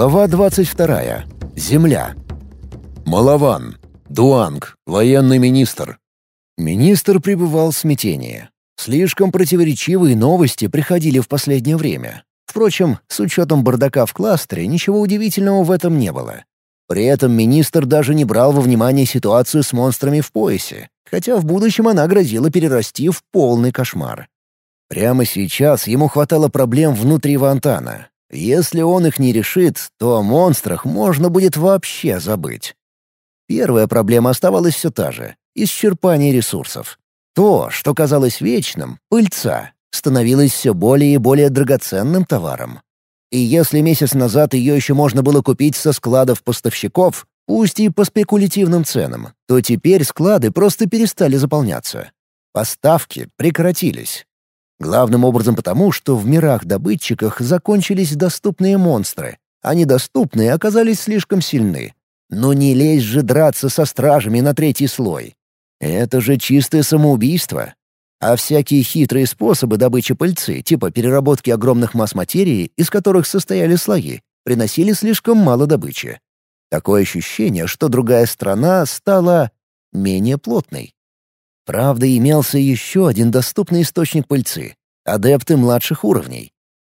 Глава 22. Земля. Малаван. Дуанг. Военный министр. Министр пребывал в смятении. Слишком противоречивые новости приходили в последнее время. Впрочем, с учетом бардака в кластере, ничего удивительного в этом не было. При этом министр даже не брал во внимание ситуацию с монстрами в поясе, хотя в будущем она грозила перерасти в полный кошмар. Прямо сейчас ему хватало проблем внутри Вантана. Если он их не решит, то о монстрах можно будет вообще забыть. Первая проблема оставалась все та же — исчерпание ресурсов. То, что казалось вечным, пыльца, становилось все более и более драгоценным товаром. И если месяц назад ее еще можно было купить со складов поставщиков, пусть и по спекулятивным ценам, то теперь склады просто перестали заполняться. Поставки прекратились. Главным образом потому, что в мирах-добытчиках закончились доступные монстры, а недоступные оказались слишком сильны. Но не лезь же драться со стражами на третий слой. Это же чистое самоубийство. А всякие хитрые способы добычи пыльцы, типа переработки огромных масс материи, из которых состояли слои, приносили слишком мало добычи. Такое ощущение, что другая страна стала менее плотной. Правда, имелся еще один доступный источник пыльцы — адепты младших уровней.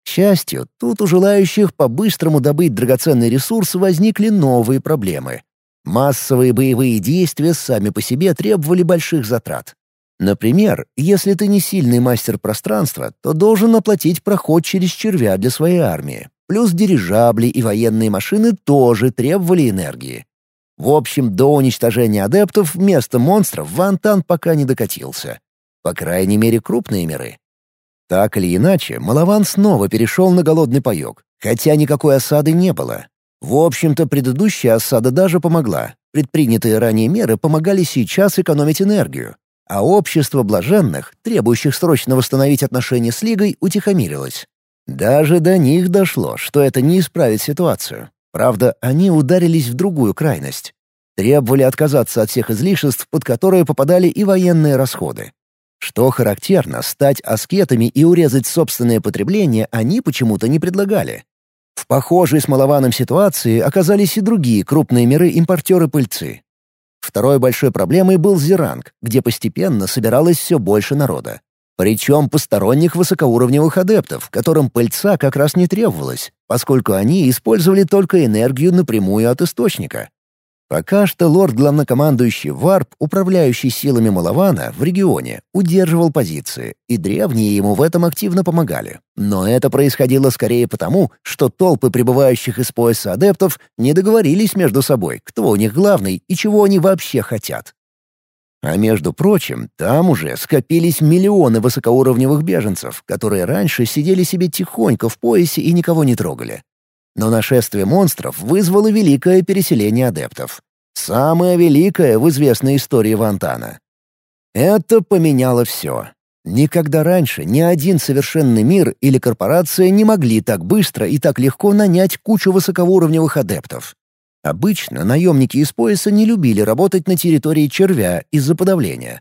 К счастью, тут у желающих по-быстрому добыть драгоценный ресурс возникли новые проблемы. Массовые боевые действия сами по себе требовали больших затрат. Например, если ты не сильный мастер пространства, то должен оплатить проход через червя для своей армии. Плюс дирижабли и военные машины тоже требовали энергии. В общем, до уничтожения адептов вместо монстров Вантан пока не докатился. По крайней мере, крупные миры. Так или иначе, Малаван снова перешел на голодный паёк, хотя никакой осады не было. В общем-то, предыдущая осада даже помогла. Предпринятые ранее меры помогали сейчас экономить энергию, а общество блаженных, требующих срочно восстановить отношения с Лигой, утихомирилось. Даже до них дошло, что это не исправит ситуацию. Правда, они ударились в другую крайность. Требовали отказаться от всех излишеств, под которые попадали и военные расходы. Что характерно, стать аскетами и урезать собственное потребление они почему-то не предлагали. В похожей с Малованом ситуации оказались и другие крупные миры-импортеры пыльцы. Второй большой проблемой был Зеранг, где постепенно собиралось все больше народа. Причем посторонних высокоуровневых адептов, которым пыльца как раз не требовалась, поскольку они использовали только энергию напрямую от источника. Пока что лорд-главнокомандующий Варп, управляющий силами Малавана в регионе, удерживал позиции, и древние ему в этом активно помогали. Но это происходило скорее потому, что толпы прибывающих из пояса адептов не договорились между собой, кто у них главный и чего они вообще хотят. А между прочим, там уже скопились миллионы высокоуровневых беженцев, которые раньше сидели себе тихонько в поясе и никого не трогали. Но нашествие монстров вызвало великое переселение адептов. Самое великое в известной истории Вантана. Это поменяло все. Никогда раньше ни один совершенный мир или корпорация не могли так быстро и так легко нанять кучу высокоуровневых адептов. Обычно наемники из пояса не любили работать на территории червя из-за подавления.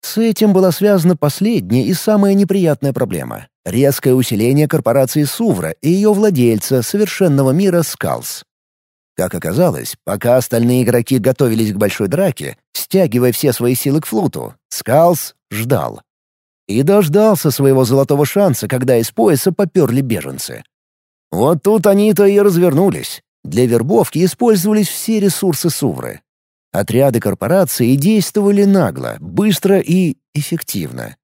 С этим была связана последняя и самая неприятная проблема — резкое усиление корпорации Сувра и ее владельца совершенного мира Скалс. Как оказалось, пока остальные игроки готовились к большой драке, стягивая все свои силы к флуту, Скалс ждал. И дождался своего золотого шанса, когда из пояса поперли беженцы. Вот тут они-то и развернулись. Для вербовки использовались все ресурсы Сувры. Отряды корпорации действовали нагло, быстро и эффективно.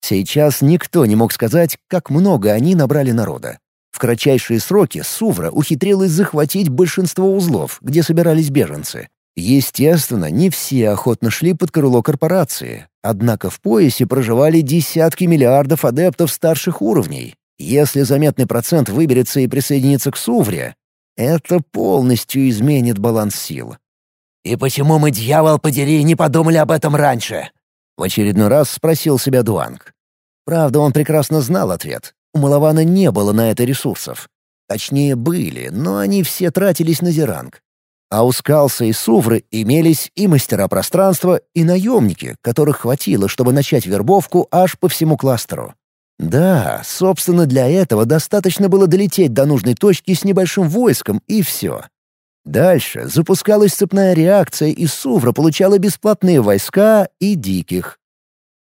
Сейчас никто не мог сказать, как много они набрали народа. В кратчайшие сроки Сувра ухитрилась захватить большинство узлов, где собирались беженцы. Естественно, не все охотно шли под крыло корпорации, однако в поясе проживали десятки миллиардов адептов старших уровней. Если заметный процент выберется и присоединится к Сувре, это полностью изменит баланс сил. «И почему мы, дьявол подери, не подумали об этом раньше?» В очередной раз спросил себя Дуанг. Правда, он прекрасно знал ответ. У Малавана не было на это ресурсов. Точнее, были, но они все тратились на Зеранг. А у Скалса и Сувры имелись и мастера пространства, и наемники, которых хватило, чтобы начать вербовку аж по всему кластеру. Да, собственно, для этого достаточно было долететь до нужной точки с небольшим войском, и все. Дальше запускалась цепная реакция, и Сувра получала бесплатные войска и диких.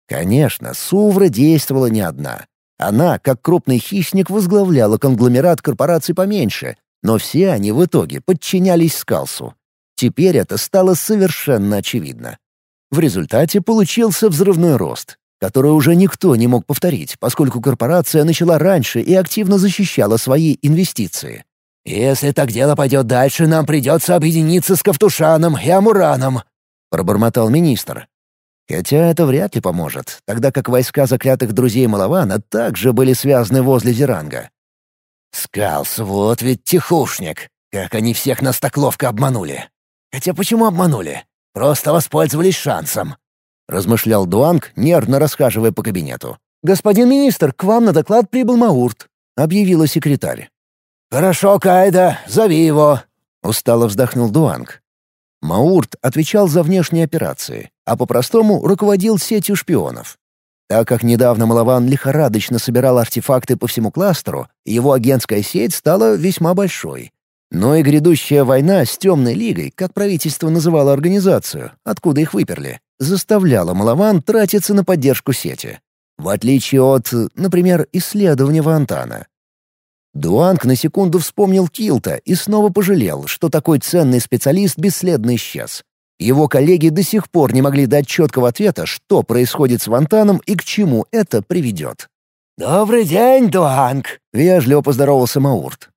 Конечно, Сувра действовала не одна. Она, как крупный хищник, возглавляла конгломерат корпораций поменьше, но все они в итоге подчинялись Скалсу. Теперь это стало совершенно очевидно. В результате получился взрывной рост, который уже никто не мог повторить, поскольку корпорация начала раньше и активно защищала свои инвестиции. «Если так дело пойдет дальше, нам придется объединиться с Ковтушаном и Амураном», — пробормотал министр. Хотя это вряд ли поможет, тогда как войска заклятых друзей Малавана также были связаны возле Зеранга. «Скалс, вот ведь тихушник! Как они всех нас так обманули! Хотя почему обманули? Просто воспользовались шансом!» — размышлял Дуанг, нервно расхаживая по кабинету. «Господин министр, к вам на доклад прибыл Маурт», — объявила секретарь. «Хорошо, Кайда, зови его», — устало вздохнул Дуанг. Маурт отвечал за внешние операции, а по-простому руководил сетью шпионов. Так как недавно Малаван лихорадочно собирал артефакты по всему кластеру, его агентская сеть стала весьма большой. Но и грядущая война с Темной Лигой, как правительство называло организацию, откуда их выперли, заставляла Малаван тратиться на поддержку сети. В отличие от, например, исследования Вантана. Дуанг на секунду вспомнил Килта и снова пожалел, что такой ценный специалист бесследно исчез. Его коллеги до сих пор не могли дать четкого ответа, что происходит с Вантаном и к чему это приведет. «Добрый день, Дуанг!» — вежливо поздоровался Маурт.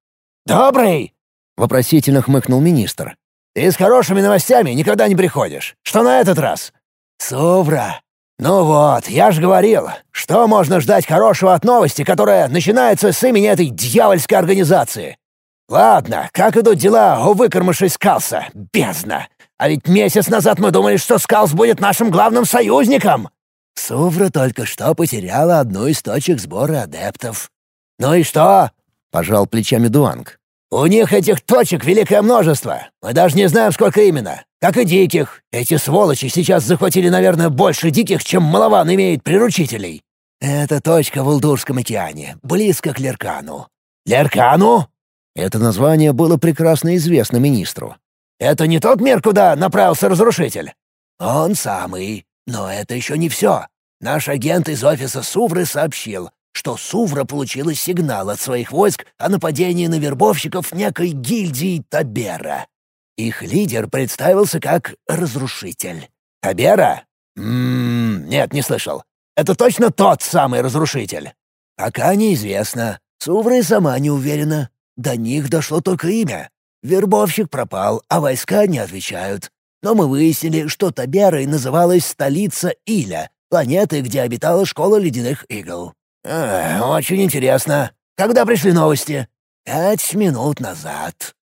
«Добрый!» — вопросительно хмыкнул министр. «Ты с хорошими новостями никогда не приходишь. Что на этот раз?» «Сувра, «Ну вот, я же говорил, что можно ждать хорошего от новости, которая начинается с имени этой дьявольской организации? Ладно, как идут дела у выкормышей Скалса? Бездна! А ведь месяц назад мы думали, что Скалс будет нашим главным союзником!» Сувра только что потеряла одну из точек сбора адептов. «Ну и что?» — пожал плечами Дуанг. «У них этих точек великое множество. Мы даже не знаем, сколько именно. Как и диких. Эти сволочи сейчас захватили, наверное, больше диких, чем Малаван имеет приручителей». «Это точка в Улдурском океане, близко к Леркану». «Леркану?» Это название было прекрасно известно министру. «Это не тот мир, куда направился разрушитель?» «Он самый. Но это еще не все. Наш агент из офиса Сувры сообщил, что Сувра получила сигнал от своих войск о нападении на вербовщиков некой гильдии Табера. Их лидер представился как Разрушитель. «Табера? Ммм, нет, не слышал. Это точно тот самый Разрушитель?» «Пока неизвестно. Сувра и сама не уверена. До них дошло только имя. Вербовщик пропал, а войска не отвечают. Но мы выяснили, что Таберой называлась столица Иля, планеты, где обитала школа ледяных игл. А, «Очень интересно. Когда пришли новости?» «Пять минут назад».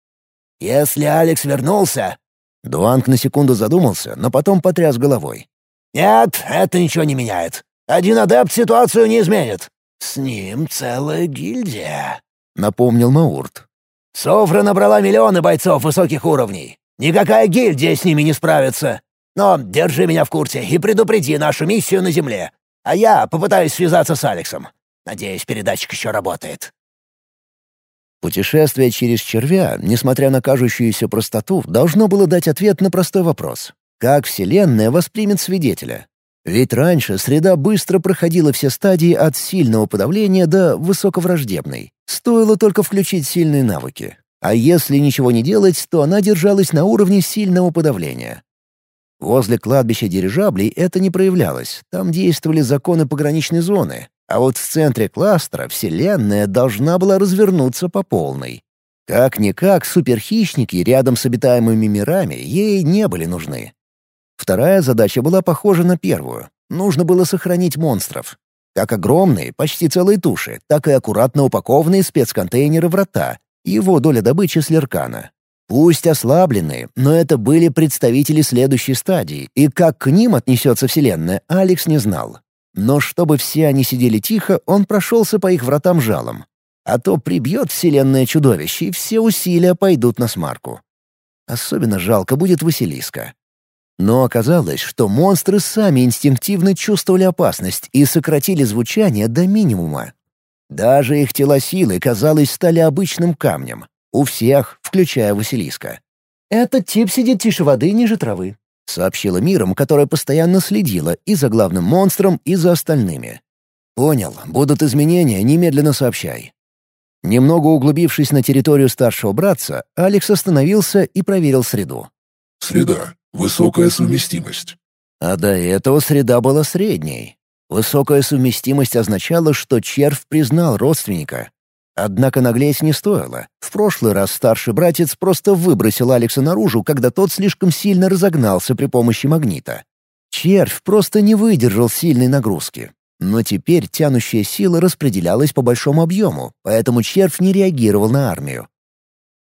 «Если Алекс вернулся...» Дуанг на секунду задумался, но потом потряс головой. «Нет, это ничего не меняет. Один адепт ситуацию не изменит». «С ним целая гильдия», — напомнил Маурт. «Софра набрала миллионы бойцов высоких уровней. Никакая гильдия с ними не справится. Но держи меня в курсе и предупреди нашу миссию на Земле. А я попытаюсь связаться с Алексом. Надеюсь, передатчик еще работает». Путешествие через червя, несмотря на кажущуюся простоту, должно было дать ответ на простой вопрос. Как Вселенная воспримет свидетеля? Ведь раньше среда быстро проходила все стадии от сильного подавления до высоковраждебной. Стоило только включить сильные навыки. А если ничего не делать, то она держалась на уровне сильного подавления. Возле кладбища дирижаблей это не проявлялось, там действовали законы пограничной зоны, а вот в центре кластера Вселенная должна была развернуться по полной. Как-никак суперхищники рядом с обитаемыми мирами ей не были нужны. Вторая задача была похожа на первую. Нужно было сохранить монстров. Как огромные, почти целые туши, так и аккуратно упакованные спецконтейнеры врата, его доля добычи с Леркана. Пусть ослабленные, но это были представители следующей стадии, и как к ним отнесется Вселенная, Алекс не знал. Но чтобы все они сидели тихо, он прошелся по их вратам жалом. А то прибьет Вселенная чудовище, и все усилия пойдут на смарку. Особенно жалко будет Василиска. Но оказалось, что монстры сами инстинктивно чувствовали опасность и сократили звучание до минимума. Даже их телосилы, казалось, стали обычным камнем. У всех, включая Василиска. «Этот тип сидит тише воды ниже травы», — сообщила миром, которая постоянно следила и за главным монстром, и за остальными. «Понял. Будут изменения, немедленно сообщай». Немного углубившись на территорию старшего братца, Алекс остановился и проверил среду. «Среда. Высокая совместимость». А до этого среда была средней. Высокая совместимость означала, что червь признал родственника. Однако наглеть не стоило. В прошлый раз старший братец просто выбросил Алекса наружу, когда тот слишком сильно разогнался при помощи магнита. Червь просто не выдержал сильной нагрузки. Но теперь тянущая сила распределялась по большому объему, поэтому червь не реагировал на армию.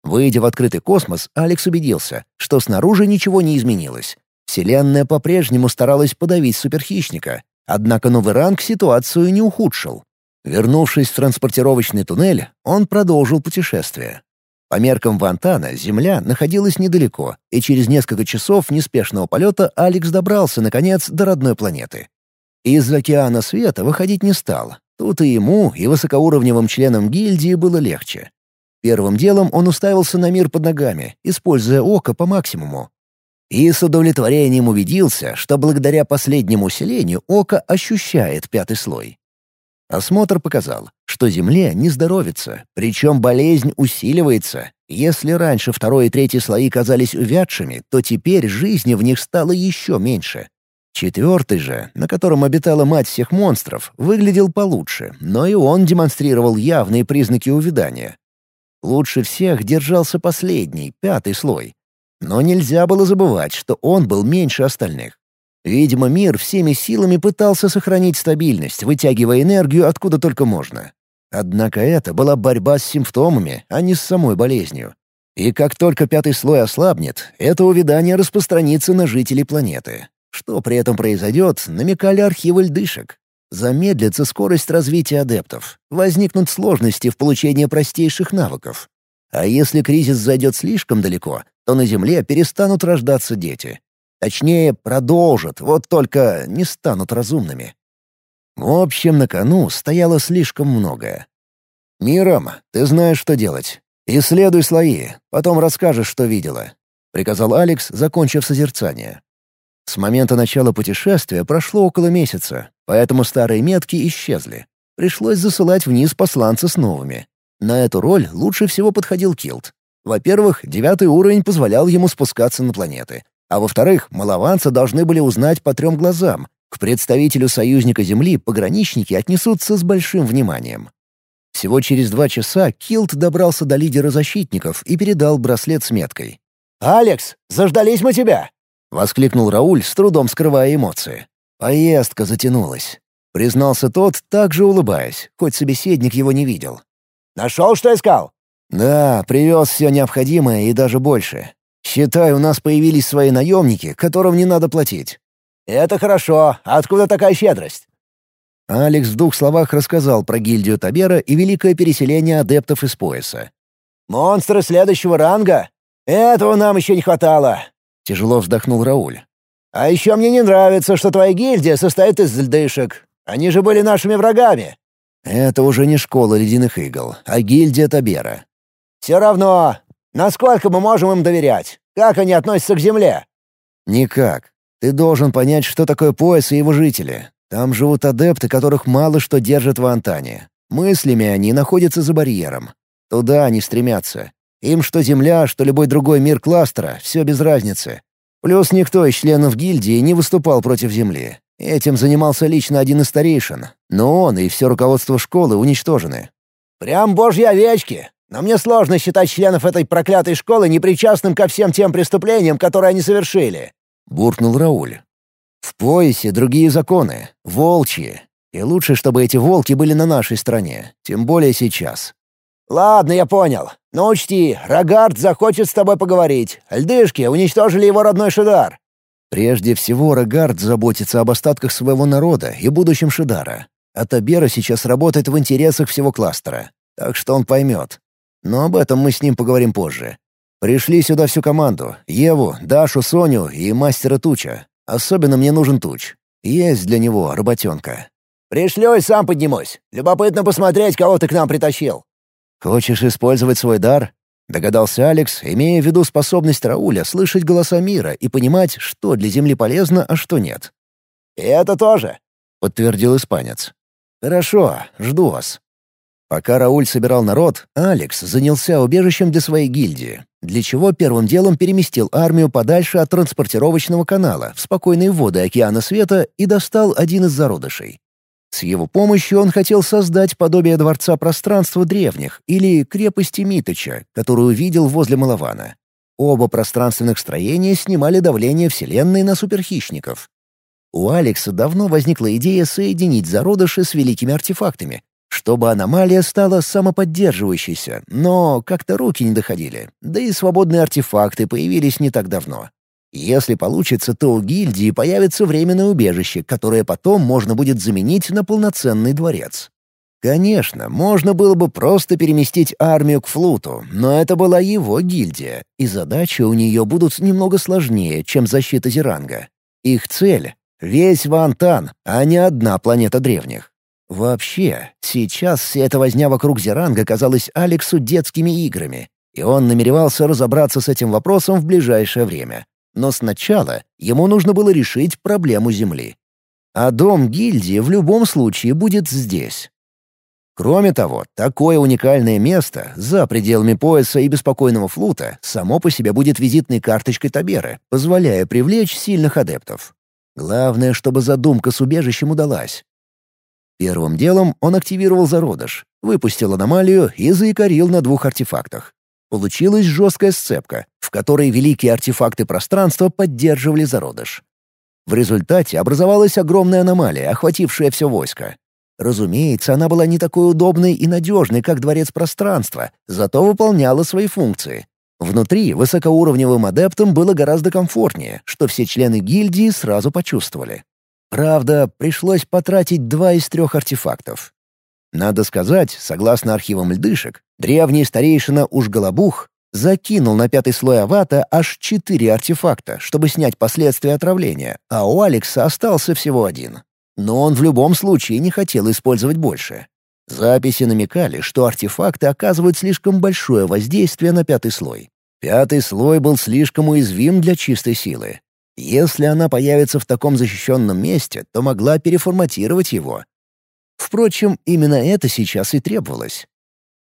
Выйдя в открытый космос, Алекс убедился, что снаружи ничего не изменилось. Вселенная по-прежнему старалась подавить суперхищника, однако новый ранг ситуацию не ухудшил. Вернувшись в транспортировочный туннель, он продолжил путешествие. По меркам Вантана Земля находилась недалеко, и через несколько часов неспешного полета Алекс добрался, наконец, до родной планеты. Из океана света выходить не стал. Тут и ему, и высокоуровневым членам гильдии было легче. Первым делом он уставился на мир под ногами, используя око по максимуму. И с удовлетворением убедился, что благодаря последнему усилению око ощущает пятый слой. Осмотр показал, что Земле не здоровится, причем болезнь усиливается. Если раньше второй и третий слои казались увядшими, то теперь жизни в них стало еще меньше. Четвертый же, на котором обитала мать всех монстров, выглядел получше, но и он демонстрировал явные признаки увядания. Лучше всех держался последний, пятый слой. Но нельзя было забывать, что он был меньше остальных. Видимо, мир всеми силами пытался сохранить стабильность, вытягивая энергию откуда только можно. Однако это была борьба с симптомами, а не с самой болезнью. И как только пятый слой ослабнет, это увядание распространится на жителей планеты. Что при этом произойдет, намекали архивы льдышек. Замедлится скорость развития адептов, возникнут сложности в получении простейших навыков. А если кризис зайдет слишком далеко, то на Земле перестанут рождаться дети. Точнее, продолжат, вот только не станут разумными. В общем, на кону стояло слишком многое. «Миром, ты знаешь, что делать. Исследуй слои, потом расскажешь, что видела», — приказал Алекс, закончив созерцание. С момента начала путешествия прошло около месяца, поэтому старые метки исчезли. Пришлось засылать вниз посланца с новыми. На эту роль лучше всего подходил Килт. Во-первых, девятый уровень позволял ему спускаться на планеты. А во-вторых, малованцы должны были узнать по трем глазам. К представителю союзника Земли пограничники отнесутся с большим вниманием. Всего через два часа Килт добрался до лидера защитников и передал браслет с меткой. «Алекс, заждались мы тебя!» — воскликнул Рауль, с трудом скрывая эмоции. Поездка затянулась. Признался тот, также улыбаясь, хоть собеседник его не видел. «Нашел, что искал?» «Да, привез все необходимое и даже больше. Считай, у нас появились свои наемники, которым не надо платить». «Это хорошо. Откуда такая щедрость?» Алекс в двух словах рассказал про гильдию Табера и великое переселение адептов из пояса. «Монстры следующего ранга? Этого нам еще не хватало. — тяжело вздохнул Рауль. «А еще мне не нравится, что твоя гильдия состоит из льдышек. Они же были нашими врагами». «Это уже не школа ледяных игл, а гильдия Табера». «Все равно. Насколько мы можем им доверять? Как они относятся к земле?» «Никак. Ты должен понять, что такое пояс и его жители. Там живут адепты, которых мало что держат в Антане. Мыслями они находятся за барьером. Туда они стремятся. Им что Земля, что любой другой мир кластера — все без разницы. Плюс никто из членов гильдии не выступал против Земли. Этим занимался лично один из старейшин, но он и все руководство школы уничтожены. «Прям божьи овечки! Но мне сложно считать членов этой проклятой школы непричастным ко всем тем преступлениям, которые они совершили», — буркнул Рауль. «В поясе другие законы, волчьи. И лучше, чтобы эти волки были на нашей стороне, тем более сейчас. «Ладно, я понял. Но учти, Рогард захочет с тобой поговорить. Льдышки уничтожили его родной Шидар». Прежде всего, Рогард заботится об остатках своего народа и будущем Шидара. А Табера сейчас работает в интересах всего кластера. Так что он поймет. Но об этом мы с ним поговорим позже. Пришли сюда всю команду. Еву, Дашу, Соню и мастера Туча. Особенно мне нужен Туч. Есть для него работенка. «Пришлю и сам поднимусь. Любопытно посмотреть, кого ты к нам притащил». «Хочешь использовать свой дар?» — догадался Алекс, имея в виду способность Рауля слышать голоса мира и понимать, что для Земли полезно, а что нет. «И это тоже», — подтвердил испанец. «Хорошо, жду вас». Пока Рауль собирал народ, Алекс занялся убежищем для своей гильдии, для чего первым делом переместил армию подальше от транспортировочного канала в спокойные воды океана света и достал один из зародышей. С его помощью он хотел создать подобие дворца пространства древних или крепости Миточа, которую видел возле Малавана. Оба пространственных строения снимали давление Вселенной на суперхищников. У Алекса давно возникла идея соединить зародыши с великими артефактами, чтобы аномалия стала самоподдерживающейся, но как-то руки не доходили, да и свободные артефакты появились не так давно. Если получится, то у гильдии появится временное убежище, которое потом можно будет заменить на полноценный дворец. Конечно, можно было бы просто переместить армию к флуту, но это была его гильдия, и задачи у нее будут немного сложнее, чем защита Зеранга. Их цель — весь Вантан, а не одна планета древних. Вообще, сейчас вся эта возня вокруг Зеранга казалась Алексу детскими играми, и он намеревался разобраться с этим вопросом в ближайшее время. Но сначала ему нужно было решить проблему Земли. А дом гильдии в любом случае будет здесь. Кроме того, такое уникальное место, за пределами пояса и беспокойного флута, само по себе будет визитной карточкой Таберы, позволяя привлечь сильных адептов. Главное, чтобы задумка с убежищем удалась. Первым делом он активировал зародыш, выпустил аномалию и заикарил на двух артефактах. Получилась жесткая сцепка, в которой великие артефакты пространства поддерживали зародыш. В результате образовалась огромная аномалия, охватившая все войско. Разумеется, она была не такой удобной и надежной, как дворец пространства, зато выполняла свои функции. Внутри высокоуровневым адептам было гораздо комфортнее, что все члены гильдии сразу почувствовали. Правда, пришлось потратить два из трех артефактов. Надо сказать, согласно архивам льдышек, древний старейшина Ужголобух закинул на пятый слой авата аж четыре артефакта, чтобы снять последствия отравления, а у Алекса остался всего один. Но он в любом случае не хотел использовать больше. Записи намекали, что артефакты оказывают слишком большое воздействие на пятый слой. Пятый слой был слишком уязвим для чистой силы, если она появится в таком защищенном месте, то могла переформатировать его. Впрочем, именно это сейчас и требовалось.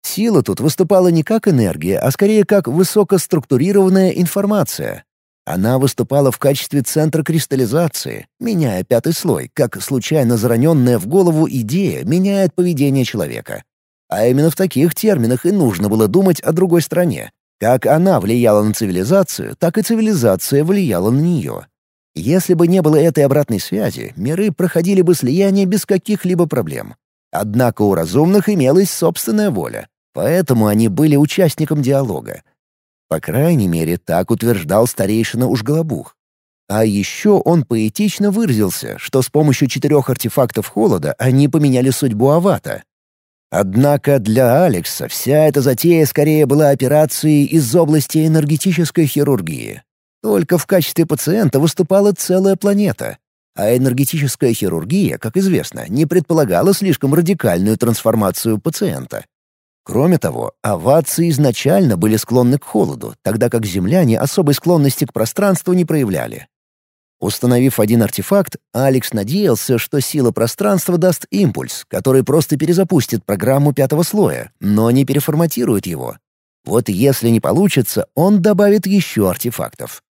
Сила тут выступала не как энергия, а скорее как высокоструктурированная информация. Она выступала в качестве центра кристаллизации, меняя пятый слой, как случайно зараненная в голову идея меняет поведение человека. А именно в таких терминах и нужно было думать о другой стране, как она влияла на цивилизацию, так и цивилизация влияла на нее. Если бы не было этой обратной связи, миры проходили бы слияние без каких-либо проблем. Однако у разумных имелась собственная воля, поэтому они были участником диалога. По крайней мере, так утверждал старейшина Ужголобух. А еще он поэтично выразился, что с помощью четырех артефактов холода они поменяли судьбу Авата, Однако для Алекса вся эта затея скорее была операцией из области энергетической хирургии. Только в качестве пациента выступала целая планета. А энергетическая хирургия, как известно, не предполагала слишком радикальную трансформацию пациента. Кроме того, овации изначально были склонны к холоду, тогда как земляне особой склонности к пространству не проявляли. Установив один артефакт, Алекс надеялся, что сила пространства даст импульс, который просто перезапустит программу пятого слоя, но не переформатирует его. Вот если не получится, он добавит еще артефактов.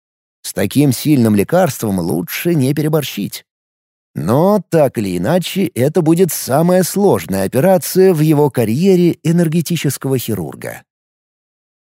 С таким сильным лекарством лучше не переборщить. Но, так или иначе, это будет самая сложная операция в его карьере энергетического хирурга.